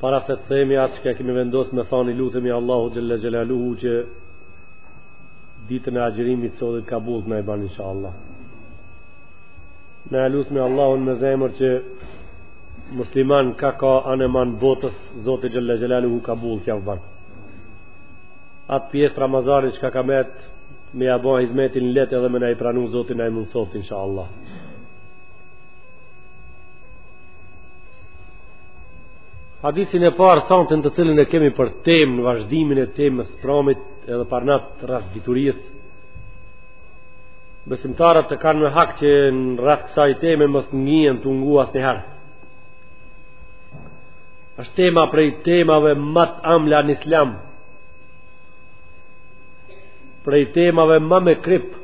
Para se të themi atë që kemi vendosë me thani lutemi Allahu Gjelle Gjelaluhu që ditën e agjërimit të sodit kabull të na e banë insha Allah. Ne e lutemi Allahun me zemër që musliman ka ka anembanë botës Zoti Gjelle Gjelaluhu kabull t'jav banë. Atë pjesë të Ramazanit që ka ka metë me ja bo hizmetin letë edhe me na i pranu Zoti na e mundësoftë insha Allah. Hadisin e parë sante të cilin e kemi për temë në vazhdimin e temës së pramit edhe parnat rreth diturisë. Besimtarët kanë me hak që rreth kësaj teme mos të ngihen tu ngu asnjëherë. Është tema prej temave ma të amla në Islam. Prej temave ma me krip.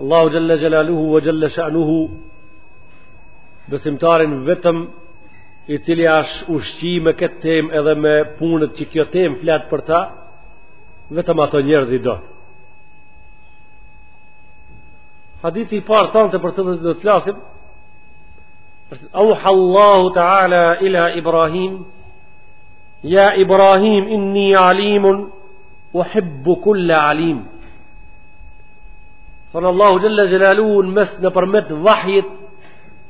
Allahu xhalla xhalaluhu wa xhalla sha'nuhu besimtarin vetëm i cili është ushqi me këtë tem edhe me punët që kjo tem flet për ta vetëm ato njerëz i don hadisi i parë sante për të do të flasim është auha Allahu ta'ala ila Ibrahim ja Ibrahim inni alimun uhibbu kulla alim Thonë Allahu Gjelle Gjelaluhu nmes nëpërmjet vahjit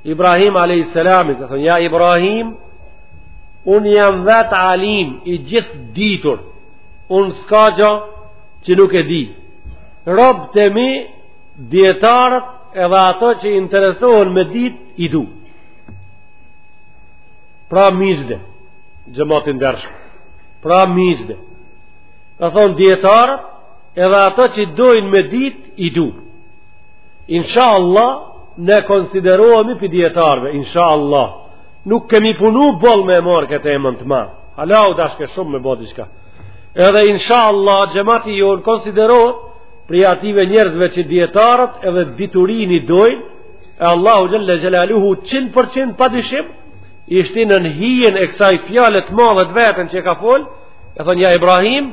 Ibrahim a.s. Ka thonë ja Ibrahim, unë jam vetë alim i gjithëditur, unë s'ka gjo që nuk e di. Robtë e mi, dijetarët edhe ato që interesohen me dit i du. Pra myzhde, xhemat i ndershëm, pra myzhde. Ka thonë dijetarët, Edhe ato që dojnë me dit, i du. Insha Allah, ne konsiderohemi prej dijetarve, insha Allah. Nuk kemi punu boll me morë këtë emën të madh. Hala u dashke shumë me bo diçka. Edhe insha Allah, xhemati jonë konsiderohet prej atyne njerëzve që dijetarët edhe diturin i dojnë, e Allahu gjëlle gjelaluhu 100% pa dyshim, i shtin nën hijen e kësaj fjale të madhe të vetën që ka folë, e ka thonë ja Ibrahim,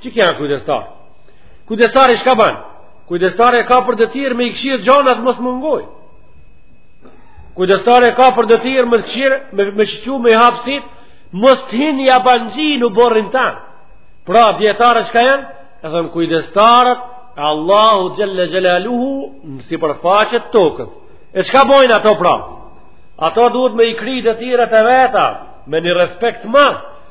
Çka janë kujdestar? Kujdestari çka ban? Kujdestari e ka për detyrë me i kshyrë gjanat mos mungojnë. Kujdestari e ka për detyrë me kshyrë, me, me shqyu, me i hap sytë, mos të hin jabanxhi në oborrin tand. Pra, dijetarët çka janë? E ka thënë kujdestarët e Allahut gjelle gjelaluhu, në sipërfaqe të tokës. E çka bojnë ato pra? Ato duhet me i kry detyrët e veta, me një respekt të madh,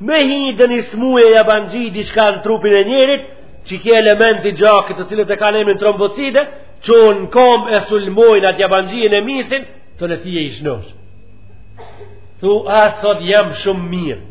Me hi ndonjë smuje jabanxhi dishka në trupin e njerit, që kje element i gjakit të cilët e kanë emnin trombocide, çohen në kom e sulmojnë atë jabanxhi ene e misin, tani ti je i shnosh. Thu, a sot jam shumë mirë.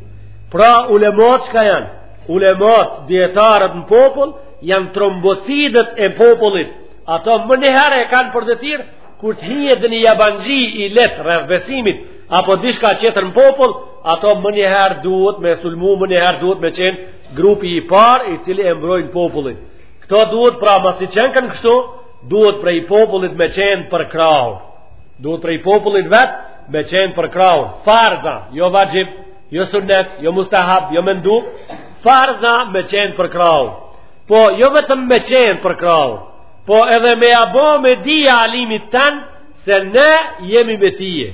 Pra, ulemat çka janë? Ulemat, dijetarët në popull, janë trombocidet e popullit. Ato menjëherë e kanë për detyrë, kur të hije ndonjë jabanxhi i lehtë rreth besimit, apo dishka qetër në popull, ato menjëherë duhet me sulmu, menjëherë duhet me qenë grupi i parë i cili e mbrojnë popullin. Këto duhet pra masi qenkan kështu, duhet prej popullit me qenë përkrahur. Duhet prej popullit vetë me qenë përkrahur. Farz a, jo vaxhib, jo sunet, jo mustahab, jo mendub, farz a me qenë përkrahur. Po, jo vetëm me qenë përkrahur, po edhe me ia bo me dije alimit tanë, se ne jemi me tije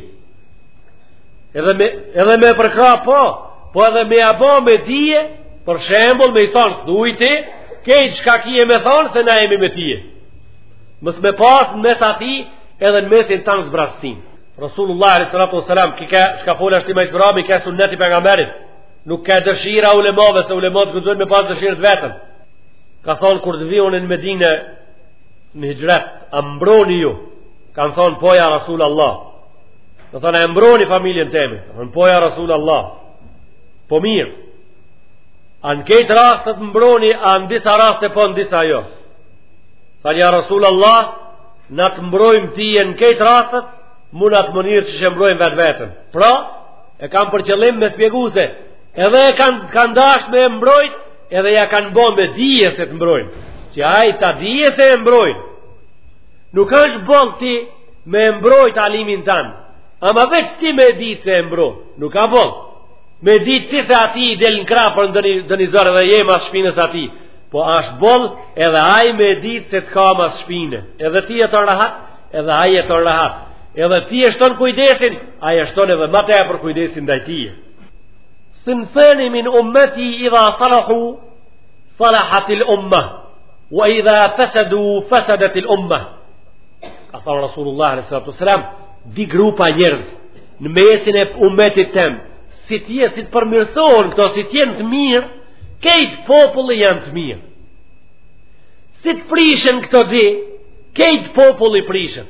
edhe me, edhe me përkrah po po edhe me ia bo me dije për shembull me i thonë thuj ti kejt çka ke me thonë se ne jemi me tije mos me pas në mes atij edhe në mesin tanë zbrazësi Rasulullah a.s. ki ka shka folë ashtë i majtë zbrami ka sunneti pejgamberit nuk ka dëshira ulemave se ulemat të gëndojnë me pas dëshirët vetën ka thonë kur të vijon në Medine në hixhret, a mbroni ju, kanë thonë po ja Rasul Allah, dhe thonë a e mbroni familjen teme, thonë po ja Rasul Allah, po mirë, a në kejt rastet mbroni, a në disa raste po në disa jo, thonë ja Rasul Allah, na të mbrojmë tije në kejt rastet, mu në atë mënyrë që e mbrojmë vetveten, pra, e kam për qëllim me spjegu se, edhe e kanë kan dashtë me mbrojtë, edhe ja kanë bo me dije se të mbrojnë që aj ta dije se e mbrojnë nuk është boll ti me e mbrojt alimin tanë ama veç ti me ditë se e mbrojnë nuk a boll me ditë ti se atij i del në krah për ndonjë zor edhe je mas shpinës atij po është boll edhe aj me ditë se të ka mas shpine edhe ti e të rahat edhe aj e të rahat edhe ti e shton kujdesin aj e shton edhe ma tepër kujdesin dhe ti e Sinfani min ummeti idha salahu, salahatil umma, wa idha fesadu, fesadetil umma. Ka thënë Rasulullah a.s. Di grupa njerëz në mesin e ummetit tem, si tje, si të përmirësohen këto, si t'jenë të mirë, kejt populli janë të mirë. Si të prishen këto di, kejt populli prishet.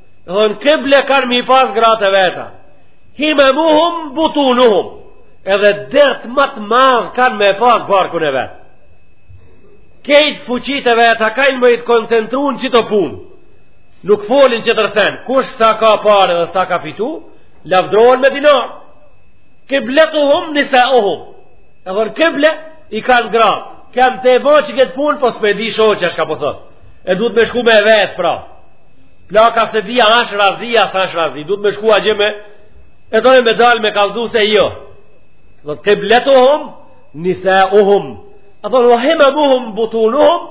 Dhe në kible kanë me i pas gratë e veta. Himemuhum butunuhum. Edhe dert ma t'madh kanë me pas barkun e vet. Kejt fuqitë e veta kanë me i të koncentru në qitë punë. Nuk folin qetër sen. Kush sa ka pare dhe sa ka fitu, lavdrohen me dinar. Kibletuhum nisauhum. Edhe në kible i kanë gratë. Kam t'e bo qët punë, po s'pe di shoqja çka po thotë. E duhet me shku me e vet, pra. Plaka s'e di a është razi a s'është razi. Duhet me shku atje me, e don me dalë me kallzu se jo. Kibletuhum nisauhum. A thonë, himemuhum butunuhum,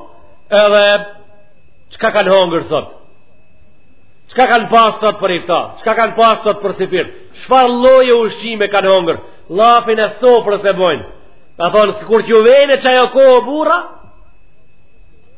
edhe çka kanë hongër sot? Çka kanë pasë sot për iftar? Çka kanë pasë sot për sifir? Çfarë lloje ushqime kanë hongër? Llafin e sofrës e bojnë. A thonë, se kur t'ju vjen qajo kohë burra,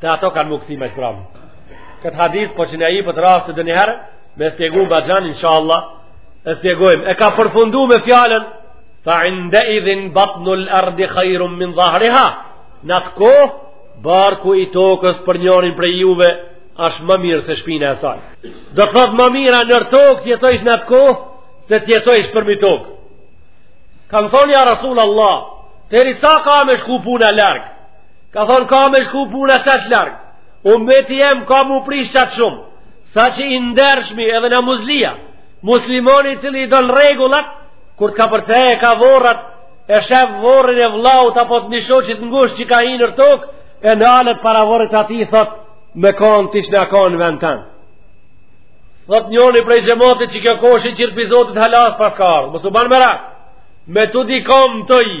Te ato kanë me kthy me shpram. Këtë hadis, po qe na jepet rasti edhe niherë, me e spjegu ma gjanë, insha Allah, e spjegojmë. E ka përfundu me fjalën, fa inde idhin batnul ardi khajrum min dhahriha, n'atë kohë, barku i tokës për njërin prej juve, është ma mirë se shpina e saj. Do të thotë ma mirë nër tokë t'jetojsh në atë kohë se të jetojsh përmi tokë. Kanë thonë ja Rasul Allah, deri sa ka me shku puna larg, Ka thonë ka me shku puna qaq larg, ummeti jem ka m'u prish qaq shumë, sa që i ndershmi edhe namuzlia, muslimoni i cili i don rregullat, kur të kapërcen ka vorrat, e shef vorrin e vllaut apo t'ni shoqit ngusht që ka hi nër tokë, e nalet para vorrit atij thotë, me konë t'ishna konë n'vend tan. Thot njoni prej xhematit qikjo kohë shiqir pi Zotit hala s'paska ardhë, mos ban merak, me të di komë të i,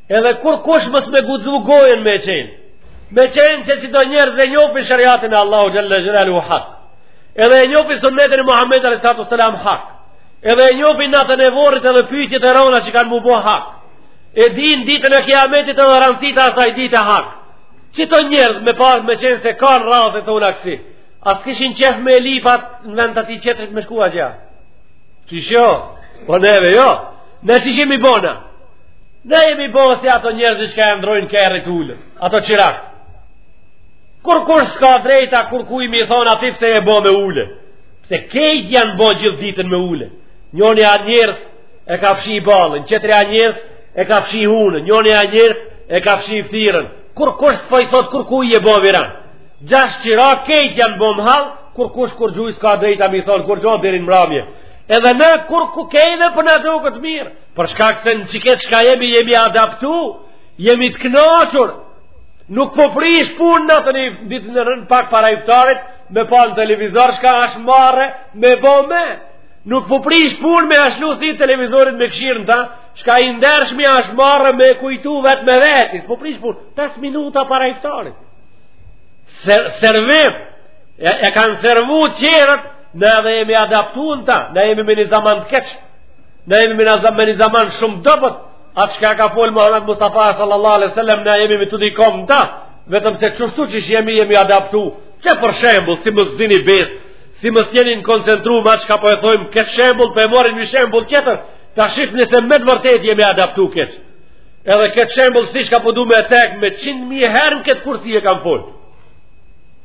Edhe kurkush mos me guxu gojën me qel. Meqenëse qito njerëz e njohin shariatin e Allahut xhelle xhelaluhu hak. Edhe e njohin sunnetin e Muhamedit alayhi salatu selam hak. Edhe e njohin natën e vorrit edhe pyetjet e rona që kanë m'u bo hak. E din ditën e kiametit edhe ranësitë e asaj dite hak. Qito njerëz me pa me qen se kanë rradhë të ulaksi. As kishin qef me lipat në vend të atij qetrit me shku atje. Ti shoh, po neve jo. Ne qysh jemi bo na? Ne jemi bo na si ato njerëzit çka e ndrrojnë kerrit ulë, ato qirak. Kurkush s'ka drejta kurkujt me i thonë atij pse je bo me ulë. Pse kejt janë bo gjithë ditën me ulë. Njoni a njers e ka fshi ballën, qetri a njers e ka fshi hunën, njoni a njers e ka fshi ftirën. Kurkush s'po i thotë kurkujt je bo viran. Gjashtë qirak kejt janë bo më halë, kurkush kurkujt s'ka drejta me i thonë kurgjo deri n'mramje. Edhe në kur ku kejnë për në të këtë mirë, për shkak se në qiket çka jemi, jemi adaptu, jemi të knaqun, nuk po prish punë në të një ditë në rënë pak para iftarit, me pa në televizor çka ashtë marre, me bo me, nuk po prish punë me ashtë lusi televizorit me kshyr në ta, çka i ndershmi ashtë marre me kujtu vetë me vetis, po prish punë, 5 minuta para iftarit, Ser, servim, e, e kanë servu tjerët, Ne edhe jemi adaptu n'ta, ne jemi me një zaman të keq. Ne jemi me një zaman, me një zaman shumë t'dobët. Atë çka ka fol Muhammed Mustafa sallallahu alaihi wasallam, ne jemi me t'dy komt n'ta, vetëm se qishtu që jemi jemi adaptu. Qe për shembull, si mos zini besë, si mos jeni në koncentru me çka po e thojm këtë shembull, po e marrim një shembull tjetër, ta shihni se me të vërtet jemi adaptu keq. Edhe këtë shembull çka po du me e cek me 100.000 herë n'këtë kursi e kam fol.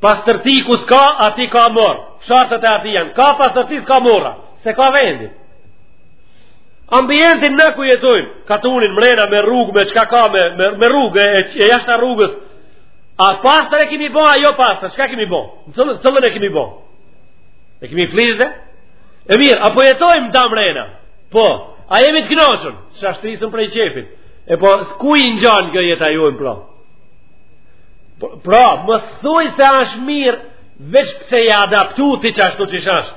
Pastërti ku s'ka, aty ka morra. Shartet aty janë. Ka pastërti s'ka morra. S'e ka vendin. Ambientin na ku jetojmë, katunin, mrena, me rrugë, me çka ka, me, me, me rrugë, e, e jashta rrugës. A pastër e kemi bo, a jo pastër, çka kemi bo? Në cilën, cilën e kemi bo? E kemi flliqtë? E mirë, a po jetojmë na mrena? Po, a jemi të knaqun? Qa shtrisën prej qefit? E po, ku i ngjan kjo jetë a jojmë pra? Pra, mos thuj se ashtë mirë, veç pse je adaptu ti qashtu qysh asht.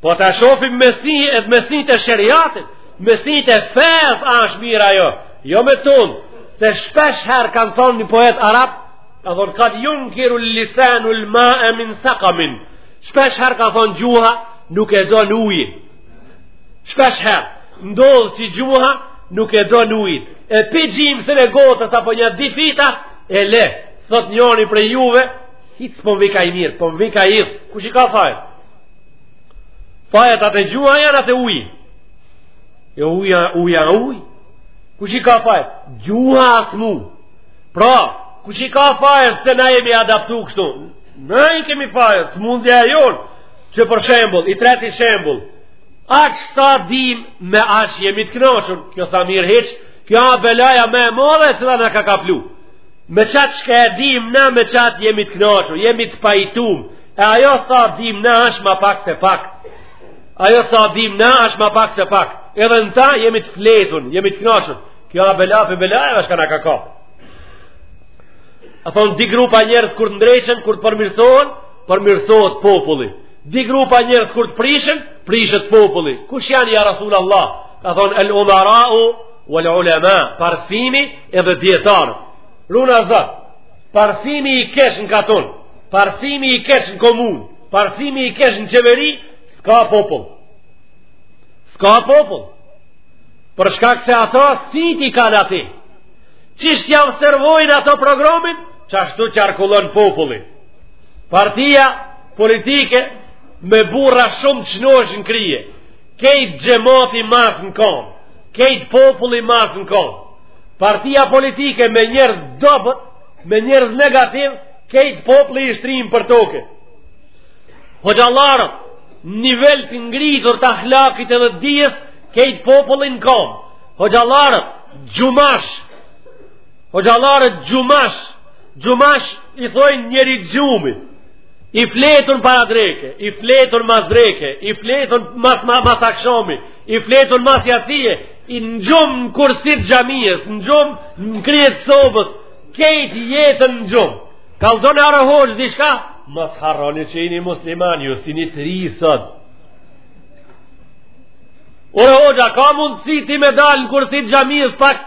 Po ta shofim me sy, edhe me sy të sheriatit, me sy të fesë ashtë mirë ajo. Jo me thonë, se shpesh herë kanë thonë një poet arab, ka thonë, kad junkiru lisanul mae min sakamin. Shpesh herë ka thonë gjuha, nuk e don ujin. Shpesh herë. Ndodh që gjuha nuk e don ujin. E pe gjimë thënë e gotës apo nja dy veta, e le, thot njoni prej juve, hiç s'po m'vika i mirë, po m'vika i idhë, kush i ka fajt? Fajët a te gjuha janë a te uji. E uja, uja, uj. Kush i ka fajt? Gjuha a smu. Pra, kush i ka fajt, se na jemi adaptu kështu? Na i kemi fajt, smundja e jonë, qe për shembull, i treti shembull, Aq sa dim me aq jemi të kënaqur. Kjo s'a mirë hiç. Kjo a belaja ma e madhe e cila na ka kaplu. Me qat çka e dim na me qat jemi të kënaqur, jemi të pajtum. E ajo sa dim na është më pak se pak. Ajo sa dim na është më pak se pak. Edhe në ta jemi të fletun, jemi të kënaqur. Kjo a bela për bela e çka na ka kap. A thonë dy grupa njerëz kur të ndreqen, kur të përmirësohen, përmirësohet populli. Di grupa njerëz kur të prishen, prishet populli. Kush janë ja Rasul Allah? Ka thon el umarau wal ulama, parsimi edhe dietarët. Runa Zot. Parsimi i keq në katun, parsimi i keq në komunë, parsimi i keq në qeveri, s'ka popull. S'ka popull. Për shkak se ata sytë i kanë aty. Qysh t'jau servojnë ato programin, qashtu qarkullon populli. Partia Politike me burra shumë të çmuesh në krye. Kejt xhemati mas në kom. Kejt populli mas në kom. Partia politike me njerëz dobët, me njerëz negativ, kejt populli i shtrim për toke. Hoxhallarët, nivel të ngritur të ahlakit edhe dijes, kejt populli në kom. Hoxhallarët, gjumash, Hoxhallarët gjumash, gjumash i thojnë njeri gjumi, i fletun para dreke, i fletun mas dreke, i fletun mas, mas, mas akshomi, i fletun mas jacije, i në gjumë në kursit gjamiës, në gjumë në krye t'sobës, kejt jetën në gjumë. Kallzona ore hoxhë diçka, mos harroni që jeni musliman, ju si jeni të ri sot. Ore hoxhë, a ka mundësi ti me dalë në kursi t'xhamisë pak,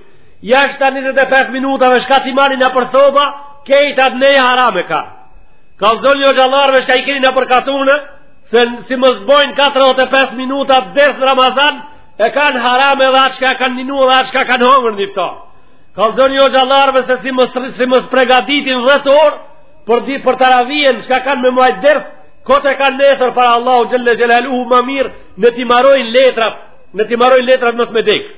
Jashta 25 minutave çka t'i marri nëpër soba, kejt atë nejë haram e ka. Kallzoni hoxhallarve çka i keni nëpër katune, se si mos bojnë 45 minuta ders në Ramazan, e kanë haram edhe atë çka kanë ninu edhe atë çka kanë hongër n'iftar. Kallzoni hoxhallarve se si mos, si mos pregaditen dhetë orë, për, di, për teravien çka kanë me majt ders, kot e kanë nesër para Allahut xhel-le xhelaluhu më mirë, le t'i marojnë letrat, le t'i marojnë letrat mësë me dekë.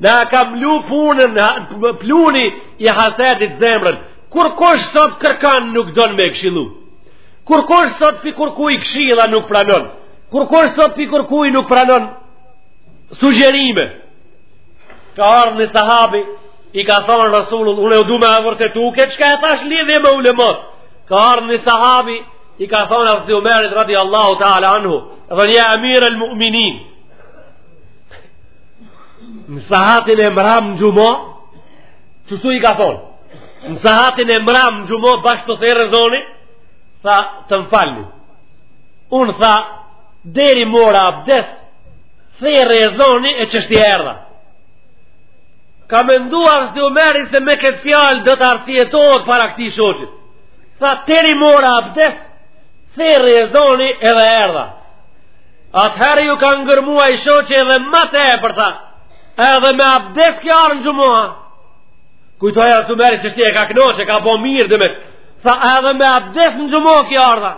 Na ka mlu punën, pluni i hasetit zemrën, kurkush sot kërkan nuk don me këshillu, kurkush sot pi kurkuj këshilla nuk pranon, kurkush sot pi kurkuj nuk pranon sugjerime, ka ardhë ni sahabi, i ka thonë Rasulullah, unë u du me e vërtetu ket çka e thash lidhje me ulemot, ka ardhë ni sahabi, i ka thonë hazreti Umerit radi Allahu ta'ala anhu, dhe një amirë al-mu'minin, në sahatin e mram në xhumo qështu i ka thonë në sahatin e mram në xhumo bash tu thirrë ezoni tha të më falni unë tha deri mora abdes thirri ezoni e qështu erdha ka mendu hazreti Umeri se me këtë fjalë do të arsyetohet para këtij shoqit tha deri mora abdes thirri ezoni edhe erdha Atëherë ju ka ngërmua i shoqi edhe ma tepër tha, edhe me abdes ki ardh në xhuma. Kujtoi hazreti Umeri që shti e ka knaq, e ka bo mirë dhe me, tha edhe me abdes në xhuma ki ardh tha.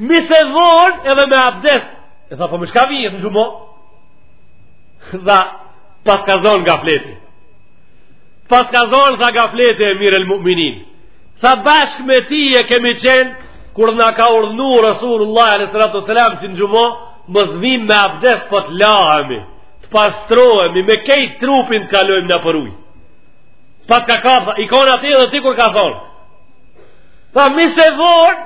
Mi se vonë edhe me abdes, e tha po me shka vihet në xhuma. Tha, paska zonë gafleti. Paska zonë, tha gafleti emir el mu'minin. Tha bashkë me ty e kemi qenë, kur na ka urdhnu Rasulullah a.s. që në xhuma, mos vim me abdes po të lahemi, të pastrohemi, me kejt trupin të kalojmë nëpër ujë. Pas ka ka, ki kon aty edhe ti kur ka thonë. Tha, mi se vonë,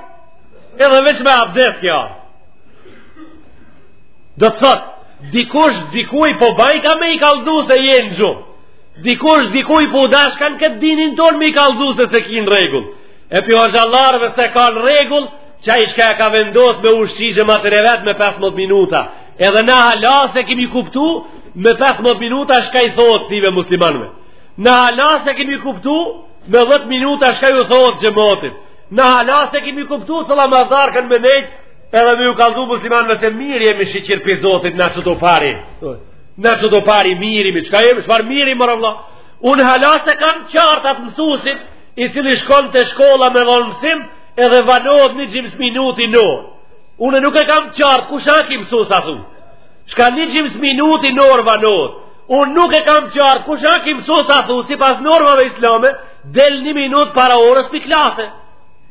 edhe veç me abdes kja. Do të thot, dikush dikuj po bajka me i kallzu se jenë xhuma. Dikush dikuj po dashkan këtë dinin tonë me i kallzu se s'e kinë rregull. E pi hoxhallarëve s'e kanë rregull, që ai shka e ka vendos me ushqy xhematin e vet me 15 minuta. Edhe na hala s'e kemi kuptu, me 15 minuta shka i thuhet thive muslimanve. Na hala s'e kemi kuptu, me 10 minuta shka ju thuhet xhematit. Na hala s'e kemi kuptu, së la mazdar kanë me nejtë, Edhe me ju kallzu muslimanve se mirë jemi shyqyr pi Zotit në çdo pari. Në çdo pari mirë jemi, që ka jemi, çfarë mirë jemi more vlla. Unë hala s'e kam qartë atë mësusin, i cili shkon te shkolla me dhonë mësim, edhe vanohet një gjymës minuti n'orë. Unë nuk e kam qartë, kush a ky mësus a thu? Shka një gjymës minuti në orë vanohet. Unë nuk e kam qartë, kush a ky mësus a thu, sipas normave islame, del një minut para orës pi klase.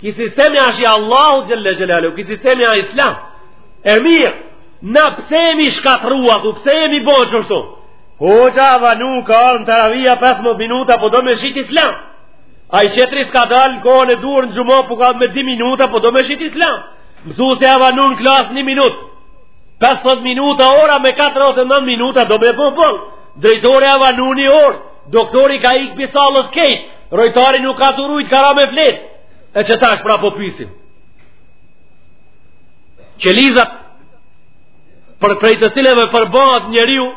Ky sistemi asht i Allahu xhelle xhelaluhu, ky sistemi a islam. E mirë, na pse e kemi shkatrrua, ku pse e kemi bo qeshtu? Hoxha vanu ka në teravija 15 minuta, po do me shit islam. Ai qetri s'ka dalë në kohën e duhur në xhuma, po ka me 2 minuta, po do me shit islam. Mësusi a vanu në klasë 1 minut. 15 minuta ora me 49 minuta do me bo boll. Drejtori a vanu një orë. Doktori ka ik pi sallës kejt, rojtari nuk ka tu rujt, ka ra me flet, e qetash pra po pysim. Qelizat, prej të cilave përbahet njeriu,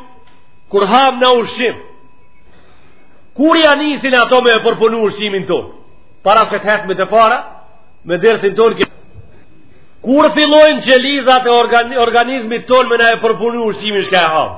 kur ham na ushqim, kur ja nisin ato me e përpunu ushqimin tonë, para se të hesë me të para, me dersën tonë kur, Kur fillojnë qelizat e organizmit tonë me na e përpunu ushqimin shka e hamë?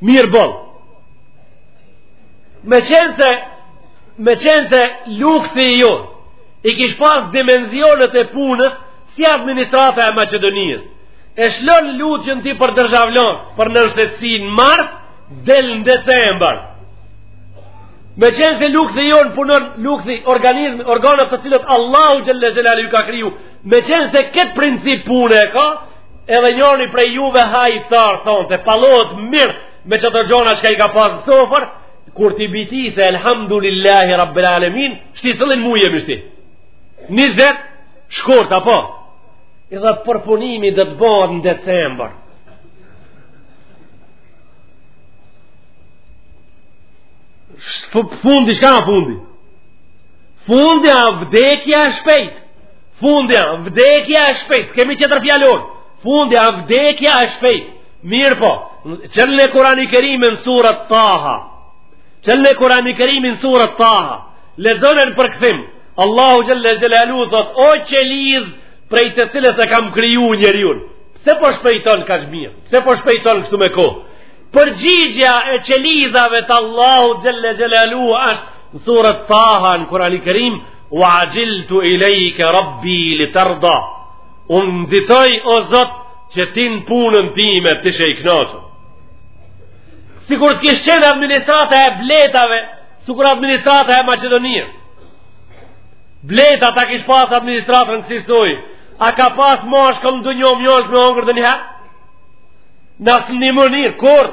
Mirë boll. Me qenë se, me qenë se lukthi jonë, i kish pas dimenzionet e punës si administrata e Maqedonisë. E shlon lutjen ti për dërzhavlans, për nënshtetësi në mars, del në december. Me qenë se lukthi jonë punon lukthi organizmi, organet të cilët Allahu xhelle xhelaluhu i ka kriju, me qenë se këtë princip pune e ka, edhe njërni prej juve ha iftar, thonë, të palohet mirë me qato gjona çka i ka pasë në sofër, kur t'i bitisë elhamdulillahi rabbil alemin, shti sëllin mu jemi shti. Nizet, shkurt, apo? Edhe përpunimi do të bëhet në december. Fundi, çka a fundi? Fundi a vdekja e shpejtë. Fundi a vdekja e shpejt, s'kemi tjetër fjallon, fundi a vdekja e shpejt, mirëpo, çelne kurani kerimin suret taha, çelne kurani kerimin suret taha, lexone në përkthim, Allahu xhele xhelaluhu thot, o qelizë, prej të cilës e kam kriju njeriun, pse po shpejton kaq mirë, pse po shpejton kështu me kohë, përgjigja e qelizave te Allahu xhele xhelaluhu ashtë në suret taha në kurani kerim, Wa ajiltu ilayka rabbi litarda. Un nxitoj o Zot që ti në punën time të jesh i kënaqur. Sikur të kish qenë administrata e bletave, sikur administrata e Maqedonisë. Bleta ta kish pas administratën kësi soj A ka pas mashkull në dynjo mjalt me hongër edhe njëherë Në asnjë mënyrë, kurrë.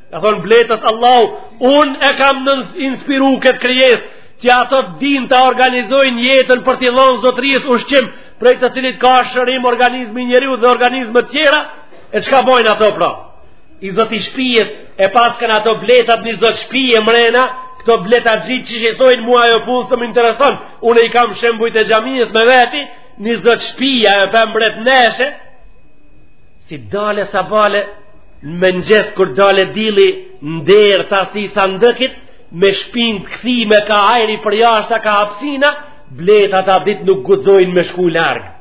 Ka thonë bletës Allahu, unë e kam në inspiru këtë krijesë, që ato të din ta organizojnë jetën për t'i dhonë zotërisë ushqim, prej të cilit ka shërim organizmi i njeriut dhe organizmet tjera, e çka bojnë ato pra? I zoti i shpijes, e paskan ato bletat një zot shpije mrena, këto bletaxhijt qysh i thojnë mu ajo punë s'më intereson, unë i kam shembujt e xhamijës me veti, një zot shpije apo mbretneshë, Si dalë sabahle, në mëngjes kur dalë dilli, në derë t'asi sandëkit, me shpinë të kthyme ka ajri përjashta ka hapsina, bletat atë ditë nuk guxojnë me shku larg.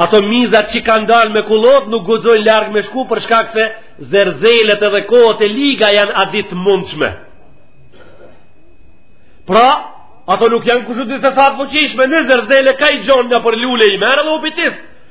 Ato mizat që kanë dalë me kullot nuk guxojnë larg me shku për shkak se zerzelet edhe kohët e liga janë atë ditë të mundshme. Pra, ato nuk janë kushedi se sa të fuqishme, një zerzele ka i gjon nëpër lule i merr dhe u bitis.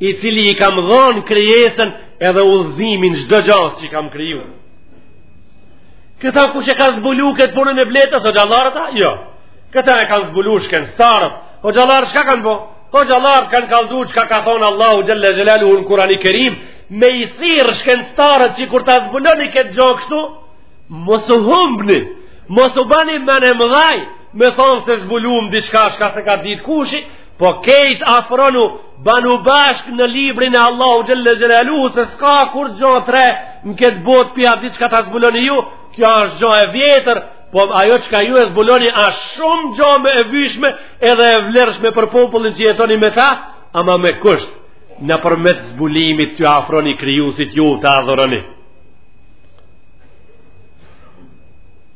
i cili i kam dhonë krijesën edhe udhëzimin çdo gjasë që i kam kriju. Këta kush e ka zbulu këtë punën e bletës, hoxhallarët, a? Jo. Këta e kanë zbulu shkencëtarët. Hoxhallarët, çka kanë bo? Hoxhallarët kanë kallxu çka ka thonë Allahu xhele xhelaluhu në kurani kerim, me i thirrë shkencëtarët që kur ta zbuloni këtë gjo kështu, mos u humbni, mos u bani mendjemëdhaj, me thonë se zbulum diçka çka s'e ka ditë kushi, Po kejt afronu banu bashk në librin e Allahu xhelle xhelaluhu se s'ka kurgjo t're në këtë bot pa e dit çka ta zbuloni ju kjo është gjo e vjetër po ajo çka ju e zbuloni është shumë gjo ma e vyshme edhe e vlershme për popullin që jetoni me ta ama me kusht nëpërmes zbulimit t'ju afroni Krijusit ju të adhuroni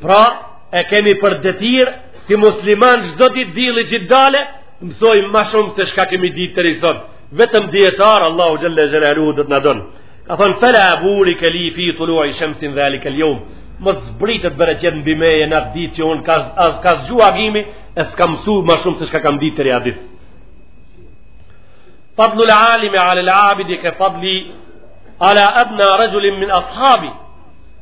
Pra, e kemi për detyr si musliman çdo ditë dilli që del, t'mësojmë ma shumë se çka kemi dit deri sot. Vetëm dietar Allahu xhelle xhelaluhu do të na don. Ka thon fala burika li fi tulu'i shamsin zalika al-yawm. Mos zbritet bereqet mbi meje në atë ditë që un ka zgju agimi, e s'ka mësu ma shumë se çka kam dit deri atë ditë. Fadlu al-alimi 'ala al-'abidi ka fadli ala adna rajulin min ashabi.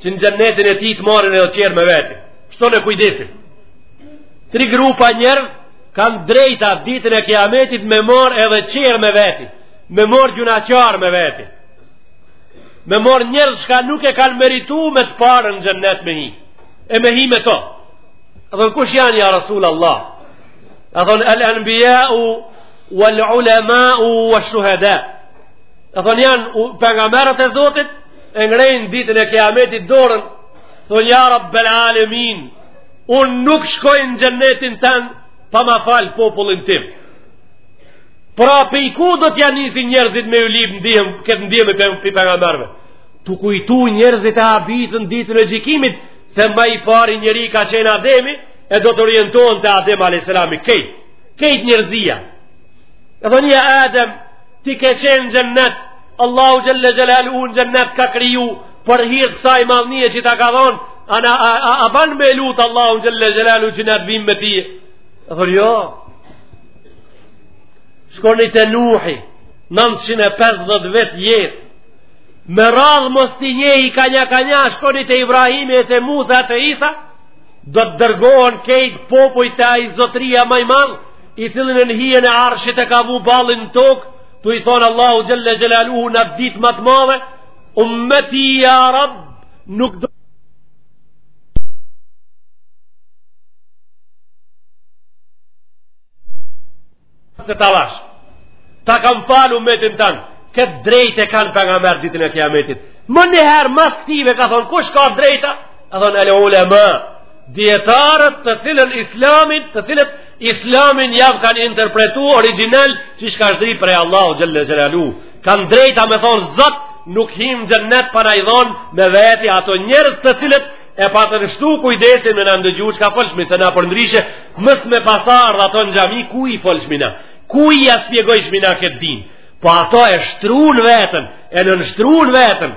që në xhenetin e tij të marrin edhe tjerë me veti. Shto në kujdesim. Tri grupa njerëz kanë drejta ditën e kiametit me marrë edhe tjerë me veti, me marrë gjynaqarë me veti, me marrë njerëz çka nuk e kanë meritu me të parë në xhenet me hi, e me hi me to. E thonë, kush janë ja Rasul Allah? A thonë, el enbijau, wal ulemau, wal shuhada. A thonë, janë pejgamerët e Zotit, e ngrenë ditën e kiametit dorën, thon ja Rabbel alemin, unë nuk shkoj në xhenetin tan, pa ma falë popullin tim. Pra pej ku do t'ja nisin njerëzit me ju lyp ndihmë, këtë ndihmë e prej pejgamerëve. Tu kujtu njerëzit e habitën ditën e gjykimit, se ma i pari njeri ka qenë Ademi, e do të orientohen te Adem a.s. Kejt, kejt njerëzia. E thon ja Adem, Ti ke qenë n'xhenet, Allahu xhelle xhelaluhu n'xhenet t'ka kriju, për hir t'kësaj madhnie që ta ka dhonë, a, a, a, a ban me lutë Allahun xhelle xhelaluhu që ne të vimë me ty? A thon jo, shkoni te Nuhi, 950 vjet jetë, me radhë mos t'i njehi kanja kanja, shkoni te Ibrahimi e te Musa e te Isa, do të dërgohen kejt popujt te ai zotria ma i madh, i cili nën hijen e arshit e ka vu ballin në tokë, tu i thonë Allahut xhelle xhelaluhu n'at ditë ma të madhe, ummeti ja Rab nuk do... Se ta lash, ta kam fal umetin tanë, këtë drejt e kanë pejgamerët ditën e kiametit. Menjëherë, mas këtive, ka thonë, kush ka drejta? A thonë, el ulema, dietarët të cilën islamin, të cilët Islamin jav kanë interpretu origjinal që shka zdrit prej Allahu xhele xhelaluhu. Kanë drejta me thonë Zot nuk him xhenet pa na i dhonë me veti ato njerëz të cilët e patën shtu kujdesin me na ndëgju çka folshmi se na përndryshe mos me pas ardhë ato në xhami ku i folshmi na ku ja spjegojshmi na këtë din po ato e shtrun veten e nënshtrun veten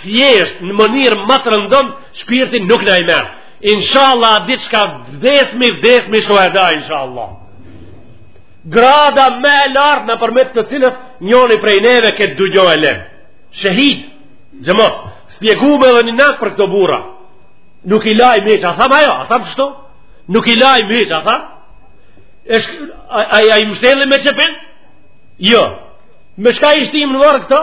thjesht në mënyrë më të rëndë shpirtin nuk na i merr inshallah ditë shka vdesmi vdesmi shuheda inshallah grada më e lartë nëpërmjet të cilës njoni prej neve këtë dunjo e len shehid xhemat spjegum edhe një natë për këto burra nuk i lajmë hiç a tham a jo a tham shtu nuk i lajmë hiç a tham a i mshtjellim me qefin jo me shka i shtim në vorr këto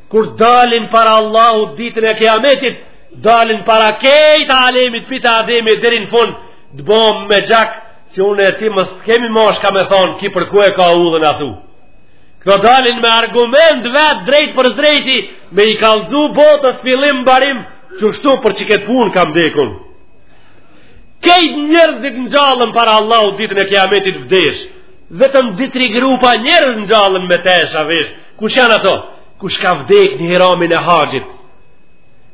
kur dalin para Allahut ditën e kiametit, dalin para kejt alemit pi te Ademi e deri në fund, të bom me gjak, që unë e ti mos kemi ma shka me thonë, ki për ku e ka udhën atu. Këto dalin me argument vetë drejt për drejti, me i kallzu botës fillim mbarim, qështu për që këtë punë kam dekun. Kejt njerëzit ngjallen para Allahut ditën e kiametit vdesh, vetëm di tri grupa njerëz ngjallen me tesha vishë, Kush janë ato? Kush ka vdek në hiramin e haxhit?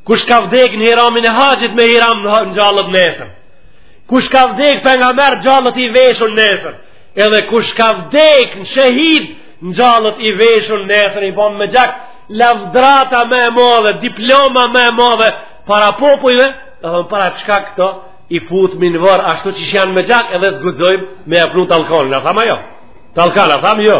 Kush ka vdek në hiramin e haxhit me hiram ngjallet nesër? Kush ka vdek pejgamer ngjallet i veshun nesër? Edhe kush ka vdekun shehid ngjallet i veshun nesër i bon me gjak lavdata më e madhe, diploma më e madhe para popujve, edhe para çka këto i futmi në vorr ashtu që janë me gjak edhe s'guxojmë me e prunë tallkanin. A tham a jo? Tallkan, a tham a jo?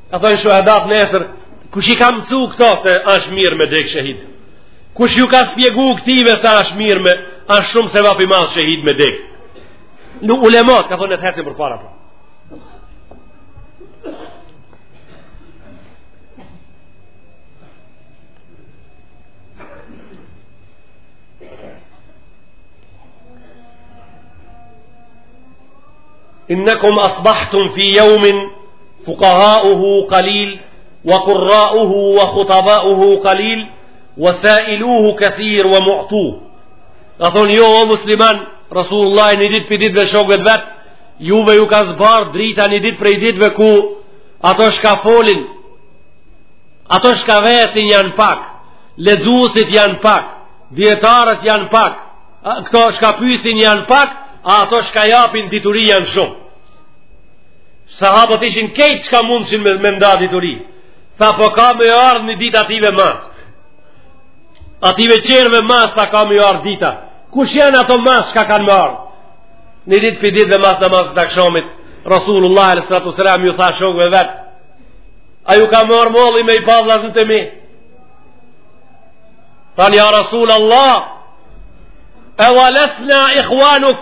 Ka thënë shuhadat nesër, kush i ka mësu këto se është mirë me dek shehid? Kush ju ka spjegu këtive se është mirë me, është shumë sevap i madh shehid me dek? Ulemat, ka thënë le të ecin përpara pra. Po. Innakum asbahtum fi yawmin Fukahauhu kalil, wa kurrauhu, wa khutabauhu kalil, wa sailuhu këthir, wa mu'tu. Ka thonë jo, o musliman, Rasulullah një ditë pi ditëve shokëve të vet, juve ju ka zbardh drita një ditë prej ditëve ku ato shka folin, ato shka vesin janë pak, lexusit janë pak, djetarët janë pak, këto shka pysin janë pak, a ato shka japin dituri janë shumë. Sahabët ishin krejt çka mundshin me, me nda dituri. Tha po ka me ardhë një dit atyve mas. Atyve qerve mas tha ka me ardhë dita. Kush janë ato mas çka kanë me ardhë? Një dit prej ditve mas namazit t'akshamit, Rasulullah alejhi salatu wassalam ju tha shokve vet. A ju ka marrë malli me i pa vllaznit e mi? Thanë ja Rasul Allah, e walesna ihwanuk,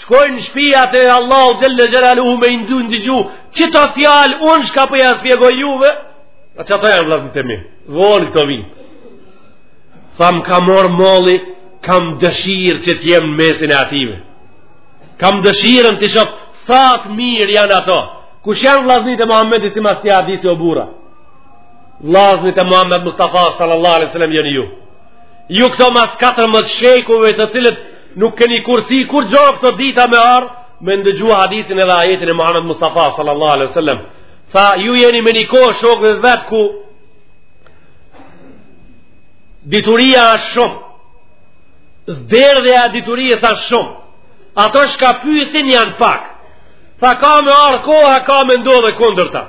Shkojnë në shpiat e Allahut xhelle xhelaluhu me ndëgju qito fjalë unë shka po ja spjegoj juve, a qato janë vllaznit e mi, vonë këto vijnë. Tha m'ka marrë malli, kam dëshirë që t'jem në mesin e atyve. Kam dëshirë t'i shof, sa të mirë janë ato. Kush janë vllaznit e Muhammedit simas ktij hadisi o burra? Vllaznit e Muhammed Mustafa sallallahu alaihi sallam jeni ju. Ju këto mas 14 shekujve të cilët Nuk keni kursi kurgjo këto dita me ardhë, me ndëgju hadisin edhe ajetin e Muhammed Mustafa sallallahu alaihi sallam. Tha, ju jeni në një kohë shokve vet ku dituria është shumë, derdhja e diturisë është shumë, ato shka pysin janë pak. Tha, ka me ardhë koha, ka me ndodhë e kundërta.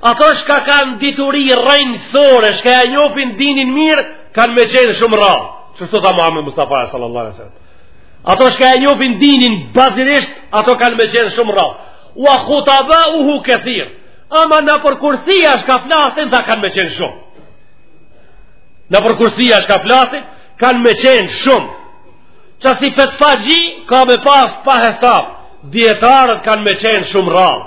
Ato shka kanë dituri rrënjësore, shka e njofin dinin mirë, kanë me qenë shumë rrallë. Qështu tha Muhammed Mustafa sallallahu alaihi sallam. Ato shka e njofin dinin bazirisht, ato kanë me qenë shumë rrallë. Ua khutabauhu kethir. Ama nëpër kursia shka flasin, tha kanë me qenë shumë. Nëpër kursia shka flasin, kanë me qenë shumë. Qasi fetfaxhi, ka me pas pa hesab. Dijetarët kanë me qenë shumë rrallë.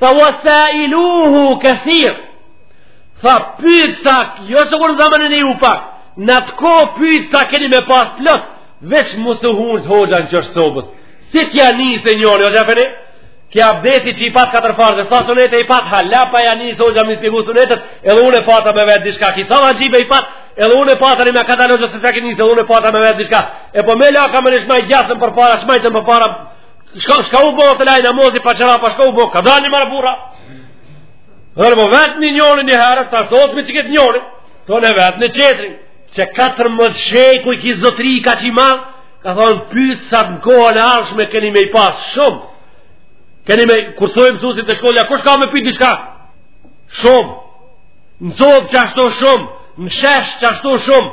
Tha wa sailuhu kathir. Tha pytsa, jo sikur në zaman e juj pak. Në atë kohë pytsa keni me pas plot, veç mos u ultë hoxha në qoshe t'sobës. Si t'ja nisë njëri, hoxhë efeni, ky abdesi që i pat katër farze, sa sunete i pat hala pa ja nis hoxha me spjegu sunetet edhe unë e pata me vetë dishka ky sa vaxhibe i pat edhe unë e pata një me katalog se çka nisin unë e pata me vetë dishka e po me la kamën shmaj gjathtën përpara shmajtën përpara Shka, shka u bo te fal namazin pa çarapa, shka u bo, kadalë një herë burra? Edhe unë po vetë një njërën një herë, ta sos me qikët njërën, tanë e vetë një qetërin, që katër më të shejku i ki zotri i ka që i marrë, ka thonë pytsa në kohën e ardhshme keni me i pasë shumë, keni me, kur thojnë mësusit te shkolla, kush ka me pytë dishka? Shumë, në zovë qashtu shumë, në shesh qashtu shumë,